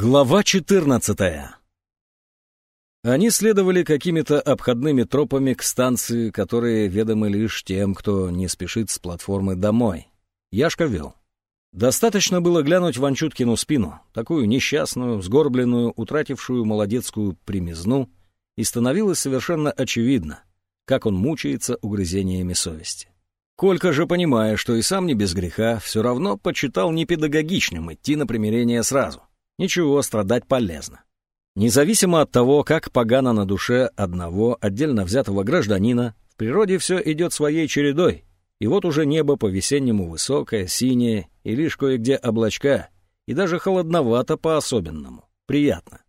Глава 14 Они следовали какими-то обходными тропами к станции, которые ведомы лишь тем, кто не спешит с платформы домой. Яшка вел. Достаточно было глянуть в Анчуткину спину, такую несчастную, сгорбленную, утратившую молодецкую примизну, и становилось совершенно очевидно, как он мучается угрызениями совести. Колька же, понимая, что и сам не без греха, все равно почитал непедагогичным идти на примирение сразу. Ничего, страдать полезно. Независимо от того, как погано на душе одного отдельно взятого гражданина, в природе все идет своей чередой, и вот уже небо по-весеннему высокое, синее, и лишь кое-где облачка, и даже холодновато по-особенному. Приятно.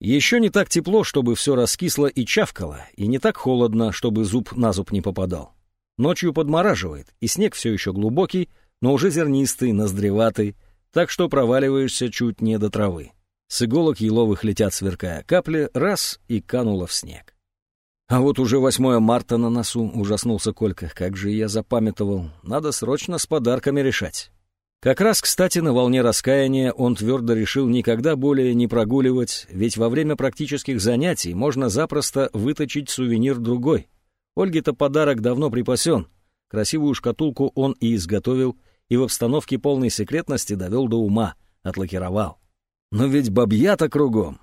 Еще не так тепло, чтобы все раскисло и чавкало, и не так холодно, чтобы зуб на зуб не попадал. Ночью подмораживает, и снег все еще глубокий, но уже зернистый, ноздреватый, так что проваливаешься чуть не до травы. С иголок еловых летят, сверкая капли, раз и канула в снег. А вот уже 8 марта на носу, ужаснулся Колька. Как же я запамятовал. Надо срочно с подарками решать. Как раз, кстати, на волне раскаяния он твердо решил никогда более не прогуливать, ведь во время практических занятий можно запросто выточить сувенир другой. Ольге-то подарок давно припасен. Красивую шкатулку он и изготовил, и в обстановке полной секретности довел до ума, отлакировал. Но ведь бабья-то кругом.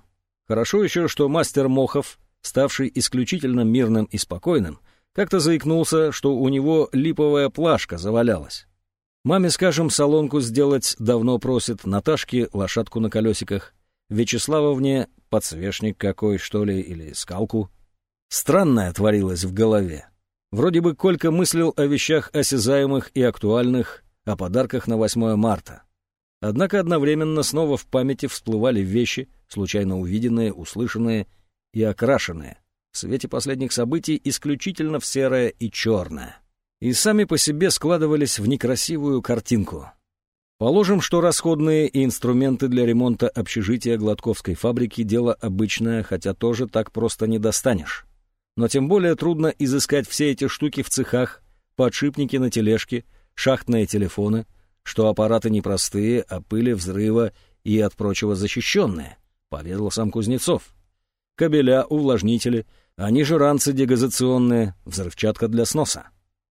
Хорошо еще, что мастер Мохов, ставший исключительно мирным и спокойным, как-то заикнулся, что у него липовая плашка завалялась. Маме, скажем, салонку сделать давно просит, Наташке лошадку на колесиках, Вячеславовне подсвечник какой, что ли, или скалку. Странное творилось в голове. Вроде бы Колька мыслил о вещах осязаемых и актуальных, о подарках на 8 марта. Однако одновременно снова в памяти всплывали вещи, случайно увиденные, услышанные и окрашенные, в свете последних событий исключительно в серое и черное. И сами по себе складывались в некрасивую картинку. Положим, что расходные и инструменты для ремонта общежития Гладковской фабрики – дело обычное, хотя тоже так просто не достанешь. Но тем более трудно изыскать все эти штуки в цехах, подшипники на тележке – шахтные телефоны, что аппараты непростые, а пыли взрыва и от прочего защищенные, поведал сам Кузнецов. Кабеля, увлажнители, они же ранцы дегазационные, взрывчатка для сноса.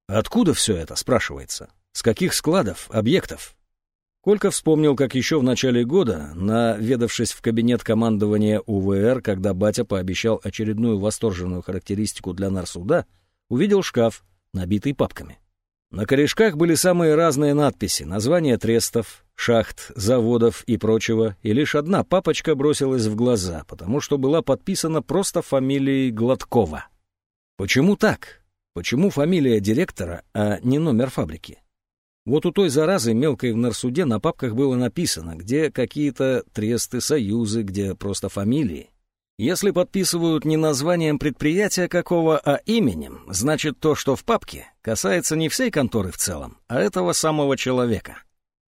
Откуда все это, спрашивается? С каких складов, объектов? Колька вспомнил, как еще в начале года, наведавшись в кабинет командования УВР, когда батя пообещал очередную восторженную характеристику для нарсуда, увидел шкаф, набитый папками. На корешках были самые разные надписи, названия трестов, шахт, заводов и прочего, и лишь одна папочка бросилась в глаза, потому что была подписана просто фамилией Гладкова. Почему так? Почему фамилия директора, а не номер фабрики? Вот у той заразы мелкой в Нарсуде на папках было написано, где какие-то тресты, союзы, где просто фамилии. Если подписывают не названием предприятия какого, а именем, значит то, что в папке, касается не всей конторы в целом, а этого самого человека.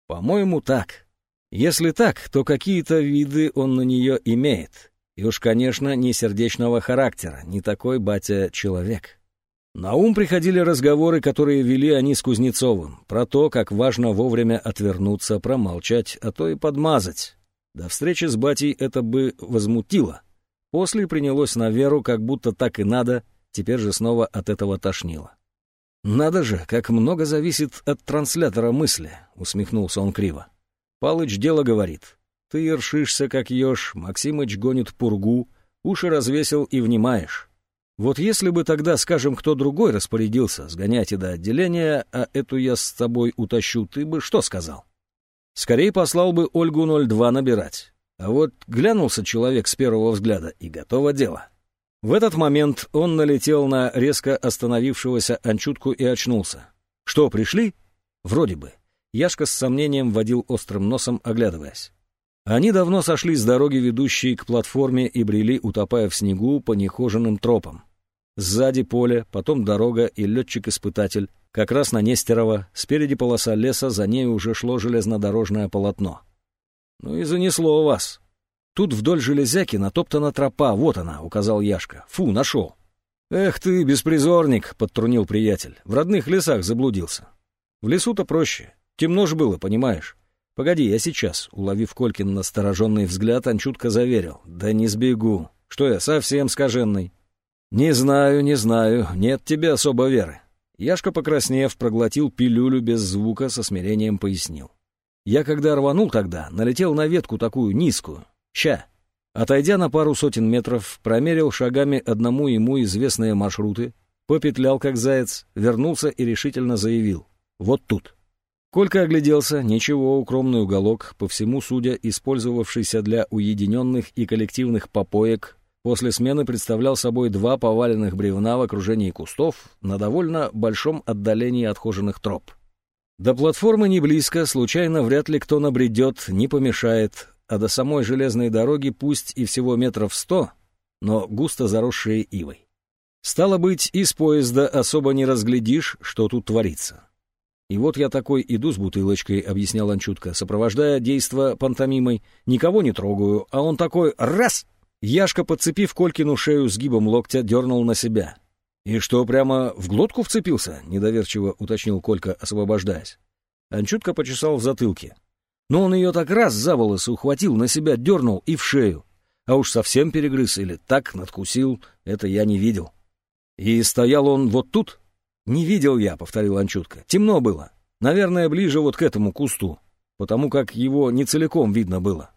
По-моему, так. Если так, то какие-то виды он на нее имеет. И уж, конечно, не сердечного характера, не такой батя человек. На ум приходили разговоры, которые вели они с Кузнецовым, про то, как важно вовремя отвернуться, промолчать, а то и подмазать. До встречи с батей это бы возмутило. После принялось на веру, как будто так и надо, теперь же снова от этого тошнило. «Надо же, как много зависит от транслятора мысли», — усмехнулся он криво. «Палыч дело говорит. Ты ершишься, как еж, Максимыч гонит пургу, уши развесил и внимаешь. Вот если бы тогда, скажем, кто другой распорядился, сгоняйте до отделения, а эту я с тобой утащу, ты бы что сказал? Скорее послал бы Ольгу 02 набирать. А вот глянулся человек с первого взгляда, и готово дело. В этот момент он налетел на резко остановившегося Анчутку и очнулся. «Что, пришли?» «Вроде бы». Яшка с сомнением водил острым носом, оглядываясь. Они давно сошли с дороги, ведущей к платформе, и брели, утопая в снегу по нехоженным тропам. Сзади поле, потом дорога и летчик-испытатель, как раз на Нестерова, спереди полоса леса, за ней уже шло железнодорожное полотно. «Ну и занесло вас. Тут вдоль железяки натоптана тропа, вот она», — указал Яшка. «Фу, нашел». «Эх ты, беспризорник», — подтрунил приятель. «В родных лесах заблудился». «В лесу-то проще. Темно ж было, понимаешь. «Погоди, я сейчас», — уловив Колькин настороженный взгляд, Анчутка заверил. «Да не сбегу. Что я, совсем скаженный?» «Не знаю, не знаю. Нет тебе особо веры». Яшка, покраснев, проглотил пилюлю без звука, со смирением пояснил. «Я когда рванул тогда, налетел на ветку такую низкую. Ща». Отойдя на пару сотен метров, промерил шагами одному ему известные маршруты, попетлял как заяц, вернулся и решительно заявил. «Вот тут». Колька огляделся, ничего, укромный уголок, по всему судя, использовавшийся для уединенных и коллективных попоек, после смены представлял собой два поваленных бревна в окружении кустов на довольно большом отдалении отхоженных троп. До платформы не близко, случайно вряд ли кто набредет, не помешает, а до самой железной дороги пусть и всего метров сто, но густо заросшие ивой. Стало быть, из поезда особо не разглядишь, что тут творится. И вот я такой иду с бутылочкой, — объяснял Анчутка, сопровождая действо пантомимой. Никого не трогаю, а он такой раз! Яшка, подцепив Колькину шею сгибом локтя, дернул на себя. «И что, прямо в глотку вцепился?» — недоверчиво уточнил Колька, освобождаясь. Анчутка почесал в затылке. Но он ее так раз за волосы ухватил, на себя дернул и в шею. А уж совсем перегрыз или так надкусил, это я не видел. И стоял он вот тут, «Не видел я», — повторил Анчутка. «Темно было. Наверное, ближе вот к этому кусту, потому как его не целиком видно было».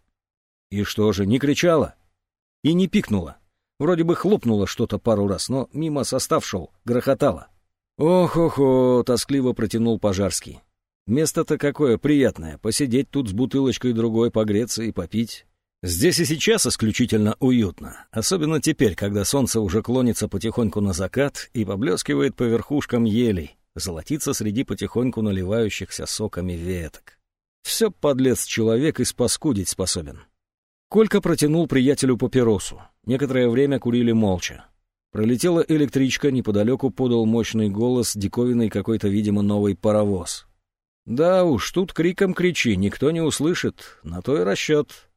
«И что же, не кричала?» «И не пикнула. Вроде бы хлопнуло что-то пару раз, но мимо состав шел, грохотало». «Ох-охо!» — тоскливо протянул Пожарский. «Место-то какое приятное, посидеть тут с бутылочкой другой, погреться и попить. Здесь и сейчас исключительно уютно, особенно теперь, когда солнце уже клонится потихоньку на закат и поблескивает по верхушкам елей, золотится среди потихоньку наливающихся соками веток. Все, подлец, человек и спаскудить способен. Колька протянул приятелю папиросу. Некоторое время курили молча. Пролетела электричка, неподалеку подал мощный голос, диковинный какой-то, видимо, новый паровоз. Да уж, тут криком кричи, никто не услышит, на то и расчет.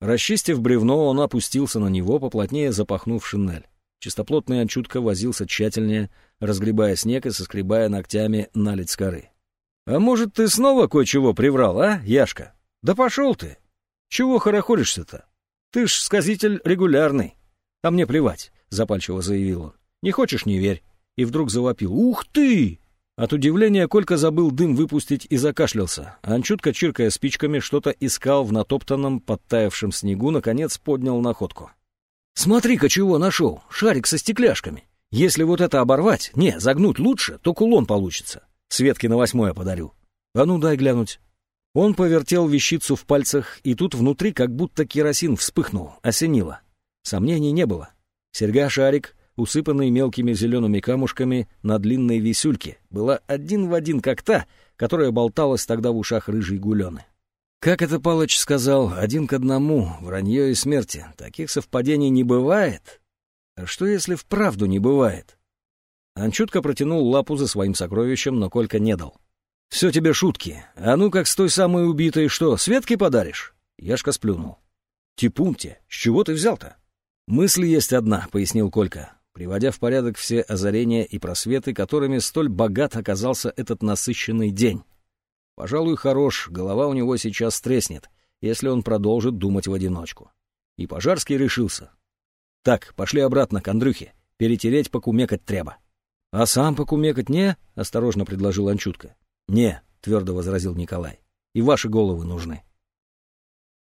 Расчистив бревно, он опустился на него, поплотнее запахнув шинель. Чистоплотный анчутка возился тщательнее, разгребая снег и соскребая ногтями наледь с коры. «А может, ты снова кое-чего приврал, а, Яшка? Да пошел ты! Чего хорохоришься-то? Ты ж сказитель регулярный. А мне плевать», — запальчиво заявил он. «Не хочешь — не верь». И вдруг завопил. «Ух ты! От удивления Колька забыл дым выпустить и закашлялся. Анчутка, чиркая спичками, что-то искал в натоптанном, подтаявшем снегу, наконец поднял находку. «Смотри-ка, чего нашел! Шарик со стекляшками! Если вот это оборвать, не, загнуть лучше, то кулон получится. Светке на восьмое подарю. А ну дай глянуть». Он повертел вещицу в пальцах, и тут внутри как будто керосин вспыхнул, осенило. Сомнений не было. Серьга-шарик усыпанной мелкими зелеными камушками на длинной висюльке, была один в один как та, которая болталась тогда в ушах рыжей гулены. Как это Палыч сказал, один к одному, вранье и смерти. Таких совпадений не бывает. А что, если вправду не бывает? Анчутка протянул лапу за своим сокровищем, но Колька не дал. «Все тебе шутки. А ну как с той самой убитой что, Светке подаришь?» Яшка сплюнул. «Типуньте, с чего ты взял-то?» «Мысль есть одна», — пояснил Колька приводя в порядок все озарения и просветы, которыми столь богат оказался этот насыщенный день. Пожалуй, хорош, голова у него сейчас треснет, если он продолжит думать в одиночку. И Пожарский решился. «Так, пошли обратно к Андрюхе, перетереть покумекать треба». «А сам покумекать не?» — осторожно предложил Анчутка. «Не», — твердо возразил Николай. «И ваши головы нужны».